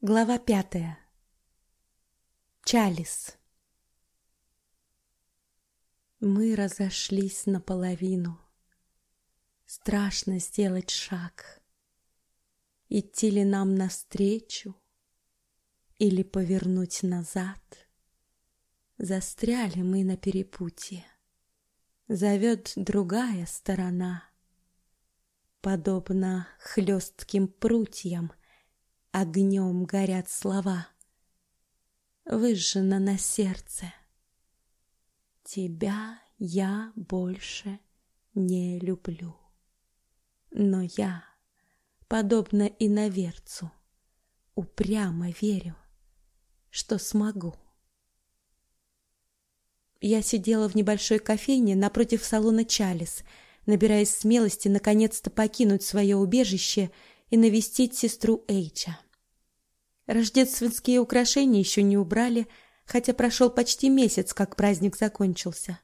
Глава пятая. Чалис. Мы разошлись наполовину. Страшно сделать шаг. Идти ли нам навстречу или повернуть назад? Застряли мы на перепутье. Зовет другая сторона. Подобно хлестким прутьям — огнем горят слова. Выжжено на сердце. Тебя я больше не люблю. Но я, подобно иноверцу, упрямо верю, что смогу. Я сидела в небольшой кофейне напротив салона Чалис, набираясь смелости наконец-то покинуть свое убежище и навестить сестру Эйча. Рождественские украшения еще не убрали, хотя прошел почти месяц, как праздник закончился.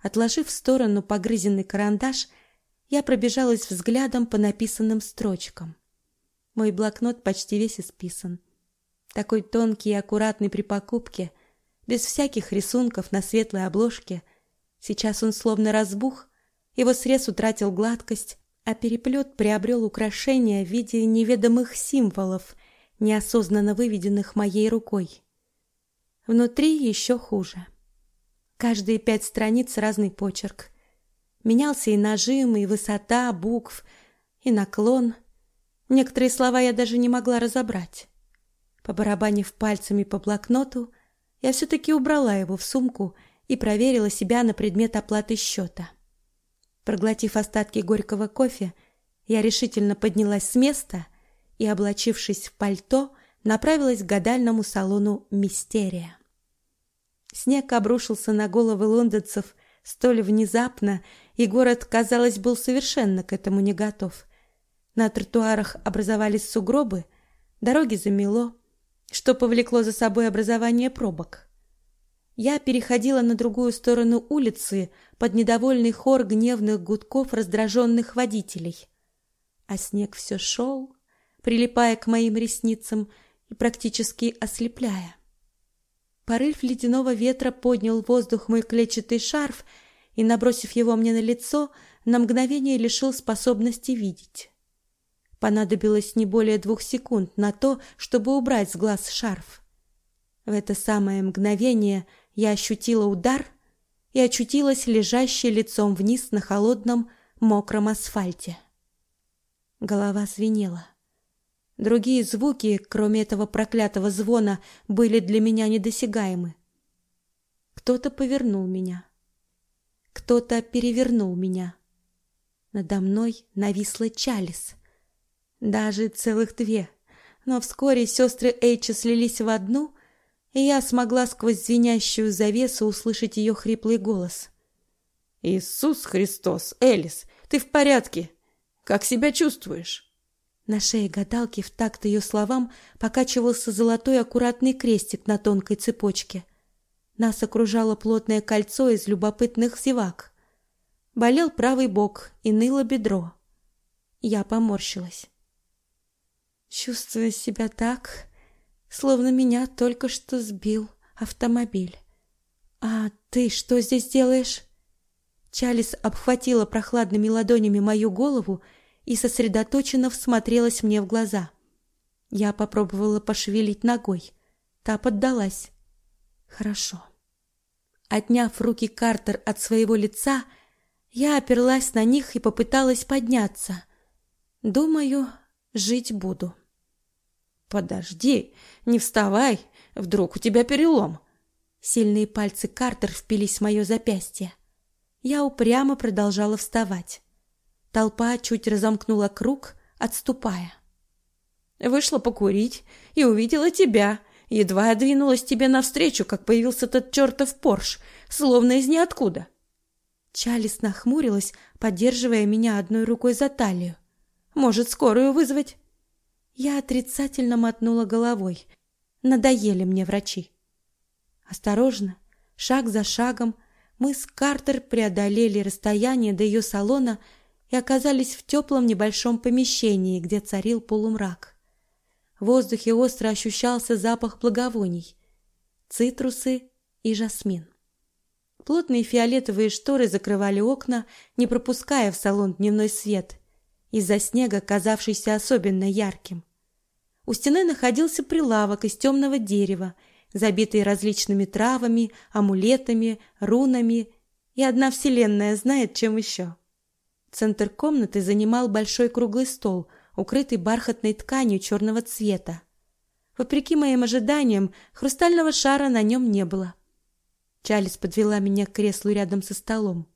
Отложив в сторону погрызенный карандаш, я пробежалась взглядом по написанным строчкам. Мой блокнот почти весь исписан. Такой тонкий и аккуратный при покупке, без всяких рисунков на светлой обложке. Сейчас он словно разбух, его срез утратил гладкость, а переплет приобрел украшения в виде неведомых символов, неосознанно выведенных моей рукой. Внутри еще хуже. Каждые пять страниц разный почерк. Менялся и нажим, и высота букв, и наклон. Некоторые слова я даже не могла разобрать. Побарабанив пальцами по блокноту, я все-таки убрала его в сумку и проверила себя на предмет оплаты счета. Проглотив остатки горького кофе, я решительно поднялась с места и, облачившись в пальто, направилась к гадальному салону Мистерия. Снег обрушился на головы лондонцев столь внезапно, и город, казалось, был совершенно к этому не готов. На тротуарах образовались сугробы, дороги замело, что повлекло за собой образование пробок. Я переходила на другую сторону улицы под недовольный хор гневных гудков раздраженных водителей. А снег все шел, прилипая к моим ресницам и практически ослепляя. Порыв ледяного ветра поднял воздух мой клетчатый шарф и, набросив его мне на лицо, на мгновение лишил способности видеть. Понадобилось не более двух секунд на то, чтобы убрать с глаз шарф. В это самое мгновение я ощутила удар и очутилась лежащей лицом вниз на холодном, мокром асфальте. Голова звенела. Другие звуки, кроме этого проклятого звона, были для меня недосягаемы. Кто-то повернул меня. Кто-то перевернул меня. Надо мной нависла Чалис. Даже целых две. Но вскоре сестры Эйча слились в одну, и я смогла сквозь звенящую завесу услышать ее хриплый голос. «Иисус Христос! Элис, ты в порядке? Как себя чувствуешь?» На шее гадалки в такт ее словам покачивался золотой аккуратный крестик на тонкой цепочке. Нас окружало плотное кольцо из любопытных зевак. Болел правый бок и ныло бедро. Я поморщилась. Чувствуя себя так, словно меня только что сбил автомобиль. А ты что здесь делаешь? Чалис обхватила прохладными ладонями мою голову и сосредоточенно всмотрелась мне в глаза. Я попробовала пошевелить ногой. Та поддалась. Хорошо. Отняв руки Картер от своего лица, я оперлась на них и попыталась подняться. Думаю, жить буду. Подожди, не вставай, вдруг у тебя перелом. Сильные пальцы Картер впились в мое запястье. Я упрямо продолжала вставать. Толпа чуть разомкнула круг, отступая. Вышла покурить и увидела тебя. Едва я двинулась тебе навстречу, как появился тот чертов Порш, словно из ниоткуда. Чалис нахмурилась, поддерживая меня одной рукой за талию. Может, скорую вызвать? Я отрицательно мотнула головой. Надоели мне врачи. Осторожно, шаг за шагом, мы с Картер преодолели расстояние до ее салона и оказались в теплом небольшом помещении, где царил полумрак. В воздухе остро ощущался запах благовоний. Цитрусы и жасмин. Плотные фиолетовые шторы закрывали окна, не пропуская в салон дневной свет, из-за снега казавшийся особенно ярким. У стены находился прилавок из темного дерева, забитый различными травами, амулетами, рунами, и одна вселенная знает, чем еще. Центр комнаты занимал большой круглый стол, укрытый бархатной тканью черного цвета. Вопреки моим ожиданиям, хрустального шара на нем не было. Чалис подвела меня к креслу рядом со столом.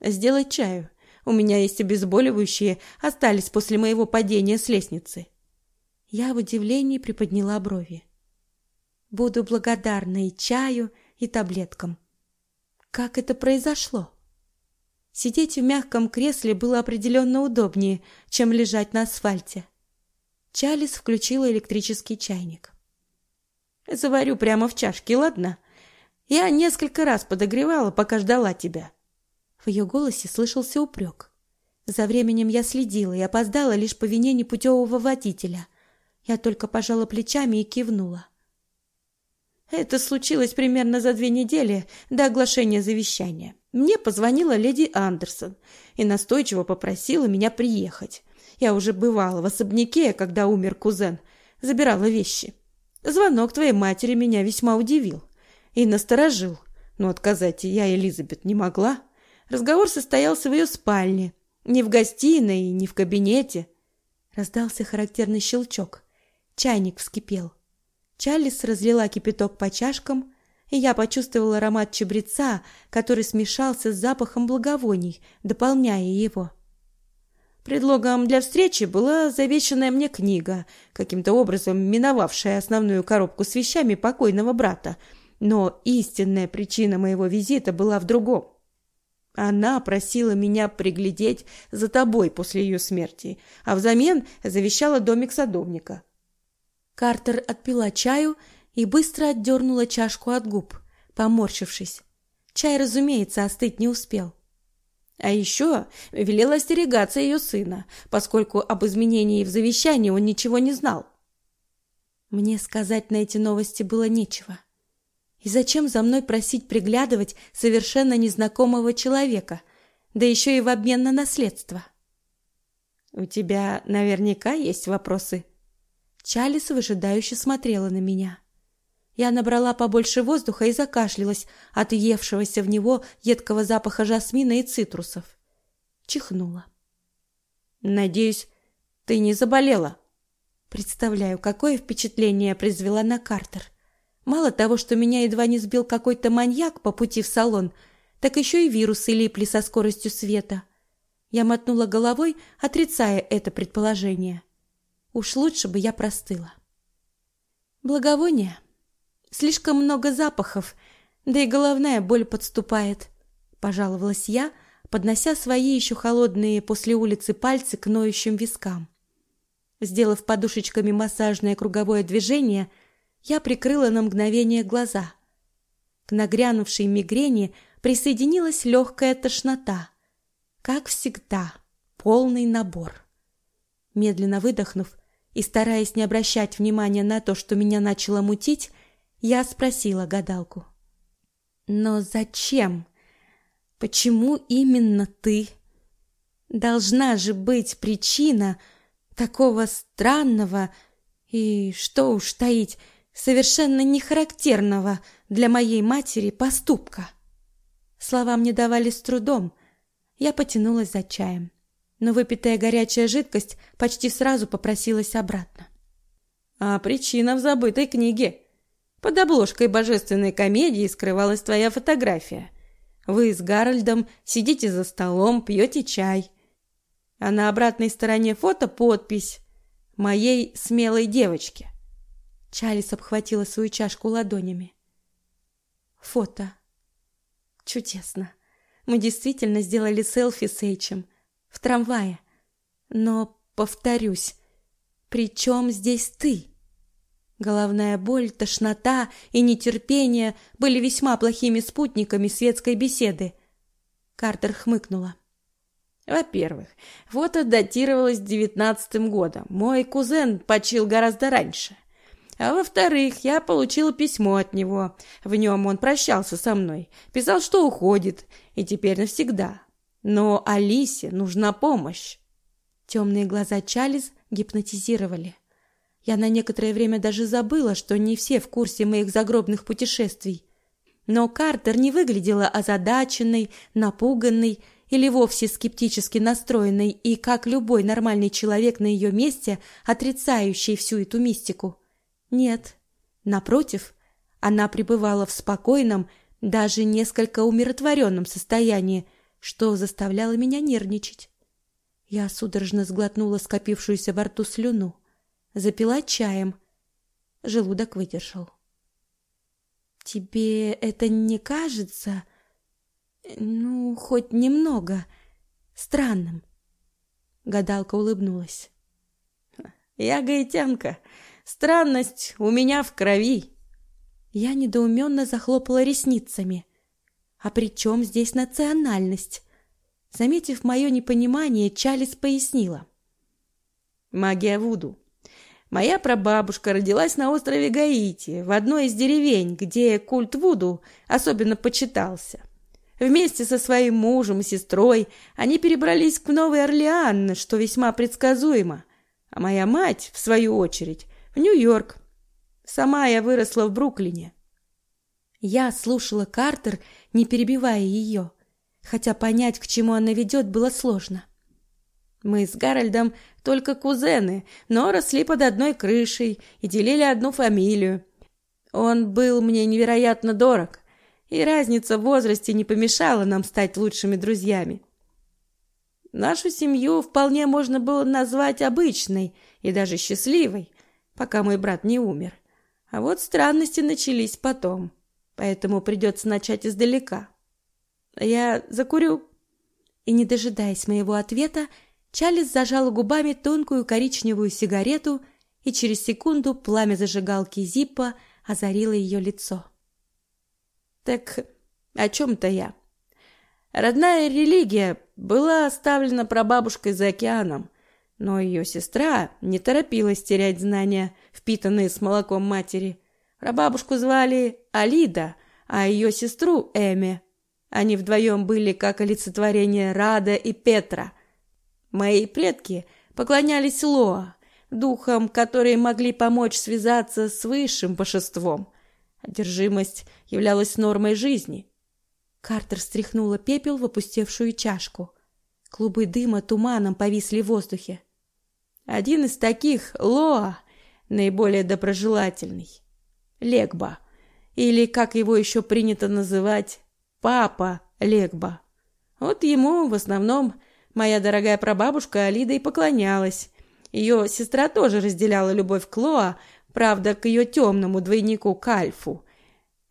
«Сделай чаю. У меня есть обезболивающие, остались после моего падения с лестницы». Я в удивлении приподняла брови. Буду благодарна и чаю, и таблеткам. Как это произошло? Сидеть в мягком кресле было определенно удобнее, чем лежать на асфальте. Чалис включила электрический чайник. Заварю прямо в чашке, ладно? Я несколько раз подогревала, пока ждала тебя. В ее голосе слышался упрек. За временем я следила и опоздала лишь по вине непутевого водителя — я только пожала плечами и кивнула. Это случилось примерно за две недели до оглашения завещания. Мне позвонила леди Андерсон и настойчиво попросила меня приехать. Я уже бывала в особняке, когда умер кузен, забирала вещи. Звонок твоей матери меня весьма удивил и насторожил, но отказать я Элизабет не могла. Разговор состоялся в ее спальне, не в гостиной и не в кабинете. Раздался характерный щелчок. Чайник вскипел. Чалис разлила кипяток по чашкам, и я почувствовала аромат чабреца, который смешался с запахом благовоний, дополняя его. Предлогом для встречи была завещанная мне книга, каким-то образом миновавшая основную коробку с вещами покойного брата, но истинная причина моего визита была в другом. Она просила меня приглядеть за тобой после ее смерти, а взамен завещала домик садовника. Картер отпила чаю и быстро отдернула чашку от губ, поморщившись. Чай, разумеется, остыть не успел. А еще велела остерегаться ее сына, поскольку об изменении в завещании он ничего не знал. Мне сказать на эти новости было нечего. И зачем за мной просить приглядывать совершенно незнакомого человека, да еще и в обмен на наследство? У тебя наверняка есть вопросы, Чалис выжидающе смотрела на меня. Я набрала побольше воздуха и закашлялась от въевшегося в него едкого запаха жасмина и цитрусов. Чихнула. «Надеюсь, ты не заболела?» Представляю, какое впечатление произвела на Картер. Мало того, что меня едва не сбил какой-то маньяк по пути в салон, так еще и вирусы липли со скоростью света. Я мотнула головой, отрицая это предположение. Уж лучше бы я простыла. Благовония. Слишком много запахов, да и головная боль подступает, пожаловалась я, поднося свои еще холодные после улицы пальцы к ноющим вискам. Сделав подушечками массажное круговое движение, я прикрыла на мгновение глаза. К нагрянувшей мигрени присоединилась легкая тошнота. Как всегда, полный набор. Медленно выдохнув и стараясь не обращать внимания на то, что меня начало мутить, я спросила гадалку: "Но зачем? Почему именно ты? Должна же быть причина такого странного и что уж таить, совершенно нехарактерного для моей матери поступка". Слова мне давались трудом. Я потянулась за чаем но выпитая горячая жидкость почти сразу попросилась обратно. А причина в забытой книге. Под обложкой божественной комедии скрывалась твоя фотография. Вы с Гарольдом сидите за столом, пьете чай. А на обратной стороне фото подпись моей смелой девочки. Чалис обхватила свою чашку ладонями. Фото. Чудесно. Мы действительно сделали селфи с Эйчем в трамвае. Но, повторюсь, при чем здесь ты? Головная боль, тошнота и нетерпение были весьма плохими спутниками светской беседы. Картер хмыкнула. Во-первых, фото датировалось девятнадцатым годом. Мой кузен почил гораздо раньше. А во-вторых, я получила письмо от него. В нем он прощался со мной, писал, что уходит, и теперь навсегда. Но Алисе нужна помощь. Темные глаза Чалис гипнотизировали. Я на некоторое время даже забыла, что не все в курсе моих загробных путешествий. Но Картер не выглядела озадаченной, напуганной или вовсе скептически настроенной и, как любой нормальный человек на ее месте, отрицающий всю эту мистику. Нет, напротив, она пребывала в спокойном, даже несколько умиротворенном состоянии, что заставляло меня нервничать. Я судорожно сглотнула скопившуюся во рту слюну, запила чаем. Желудок выдержал. Тебе это не кажется, ну, хоть немного странным? Гадалка улыбнулась. Я гаитянка. Странность у меня в крови. Я недоуменно захлопала ресницами. А при чем здесь национальность? Заметив мое непонимание, Чалис пояснила. Магия Вуду. Моя прабабушка родилась на острове Гаити, в одной из деревень, где культ Вуду особенно почитался. Вместе со своим мужем и сестрой они перебрались в Новый Орлеан, что весьма предсказуемо. А моя мать, в свою очередь, в Нью-Йорк. Сама я выросла в Бруклине. Я слушала Картер, не перебивая ее, хотя понять, к чему она ведет, было сложно. Мы с Гарольдом только кузены, но росли под одной крышей и делили одну фамилию. Он был мне невероятно дорог, и разница в возрасте не помешала нам стать лучшими друзьями. Нашу семью вполне можно было назвать обычной и даже счастливой, пока мой брат не умер. А вот странности начались потом, поэтому придется начать издалека. Я закурю. И не дожидаясь моего ответа, Чалис зажал губами тонкую коричневую сигарету, и через секунду пламя зажигалки Зиппа озарило ее лицо. Так о чем-то я. Родная религия была оставлена прабабушкой за океаном, но ее сестра не торопилась терять знания, впитанные с молоком матери. Прабабушку звали Алида, а ее сестру Эми. Они вдвоем были как олицетворение Рада и Петра. Мои предки поклонялись Лоа, духам, которые могли помочь связаться с высшим божеством – Одержимость являлась нормой жизни. Картер стряхнула пепел в опустевшую чашку. Клубы дыма туманом повисли в воздухе. Один из таких Лоа, наиболее доброжелательный. Легба, или как его еще принято называть, папа Легба. Вот ему в основном моя дорогая прабабушка Алида и поклонялась. Ее сестра тоже разделяла любовь к Лоа, правда, к ее темному двойнику Кальфу.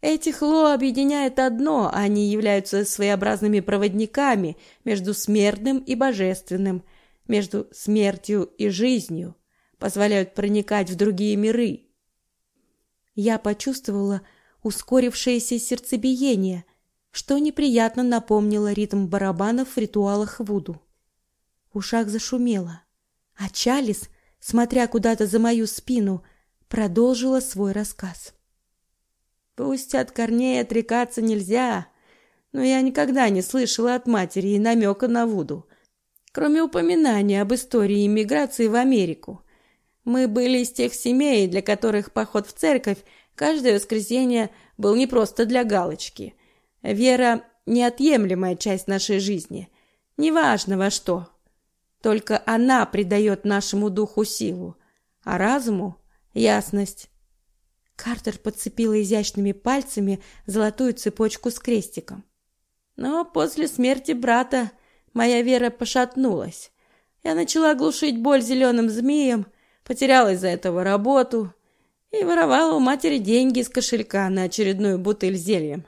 Этих Ло объединяет одно, они являются своеобразными проводниками между смертным и божественным, между смертью и жизнью, позволяют проникать в другие миры. Я почувствовала ускорившееся сердцебиение, что неприятно напомнило ритм барабанов в ритуалах Вуду. Ушах зашумело, а Чалис, смотря куда-то за мою спину, — продолжила свой рассказ. Пусть от корней отрекаться нельзя, но я никогда не слышала от матери и намека на Вуду, кроме упоминания об истории иммиграции в Америку. Мы были из тех семей, для которых поход в церковь каждое воскресенье был не просто для галочки. Вера – неотъемлемая часть нашей жизни, неважно во что. Только она придает нашему духу силу, а разуму Ясность. Картер подцепила изящными пальцами золотую цепочку с крестиком. Но после смерти брата моя вера пошатнулась. Я начала глушить боль зеленым змеем, потеряла из-за этого работу и воровала у матери деньги из кошелька на очередную бутыль зельем.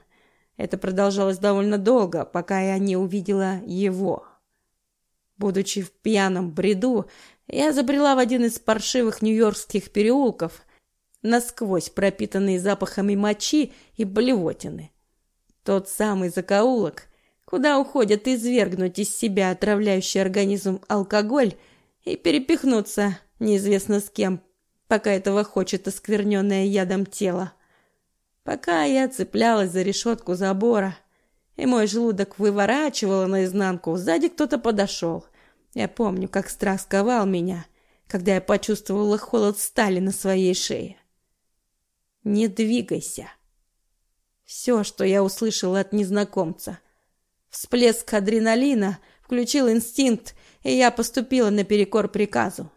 Это продолжалось довольно долго, пока я не увидела его. Будучи в пьяном бреду, я забрела в один из паршивых нью-йоркских переулков, насквозь пропитанный запахами мочи и блевотины. Тот самый закоулок, куда уходят извергнуть из себя отравляющий организм алкоголь и перепихнуться неизвестно с кем, пока этого хочет оскверненное ядом тело. Пока я цеплялась за решетку забора, и мой желудок выворачивало наизнанку, сзади кто-то подошел. Я помню, как страх сковал меня, когда я почувствовала холод стали на своей шее. «Не двигайся!» Все, что я услышала от незнакомца. Всплеск адреналина включил инстинкт, и я поступила наперекор приказу.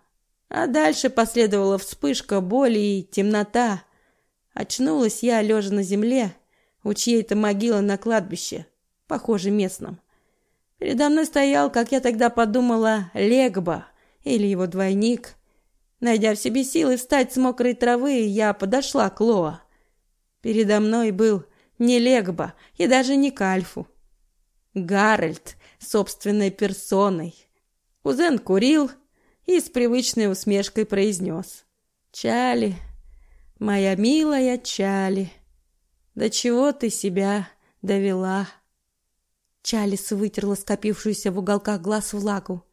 А дальше последовала вспышка боли и темнота. Очнулась я, лежа на земле, у чьей-то могилы на кладбище, похоже, местном. Передо мной стоял, как я тогда подумала, Легба или его двойник. Найдя в себе силы встать с мокрой травы, я подошла к Лоа. Передо мной был не Легба и даже не Кальфу. Гарольд собственной персоной. Кузен курил, и с привычной усмешкой произнес. «Чали, моя милая Чали, до чего ты себя довела?» Чалис вытерла скопившуюся в уголках глаз влагу.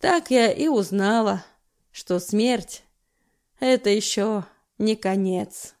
«Так я и узнала, что смерть — это еще не конец».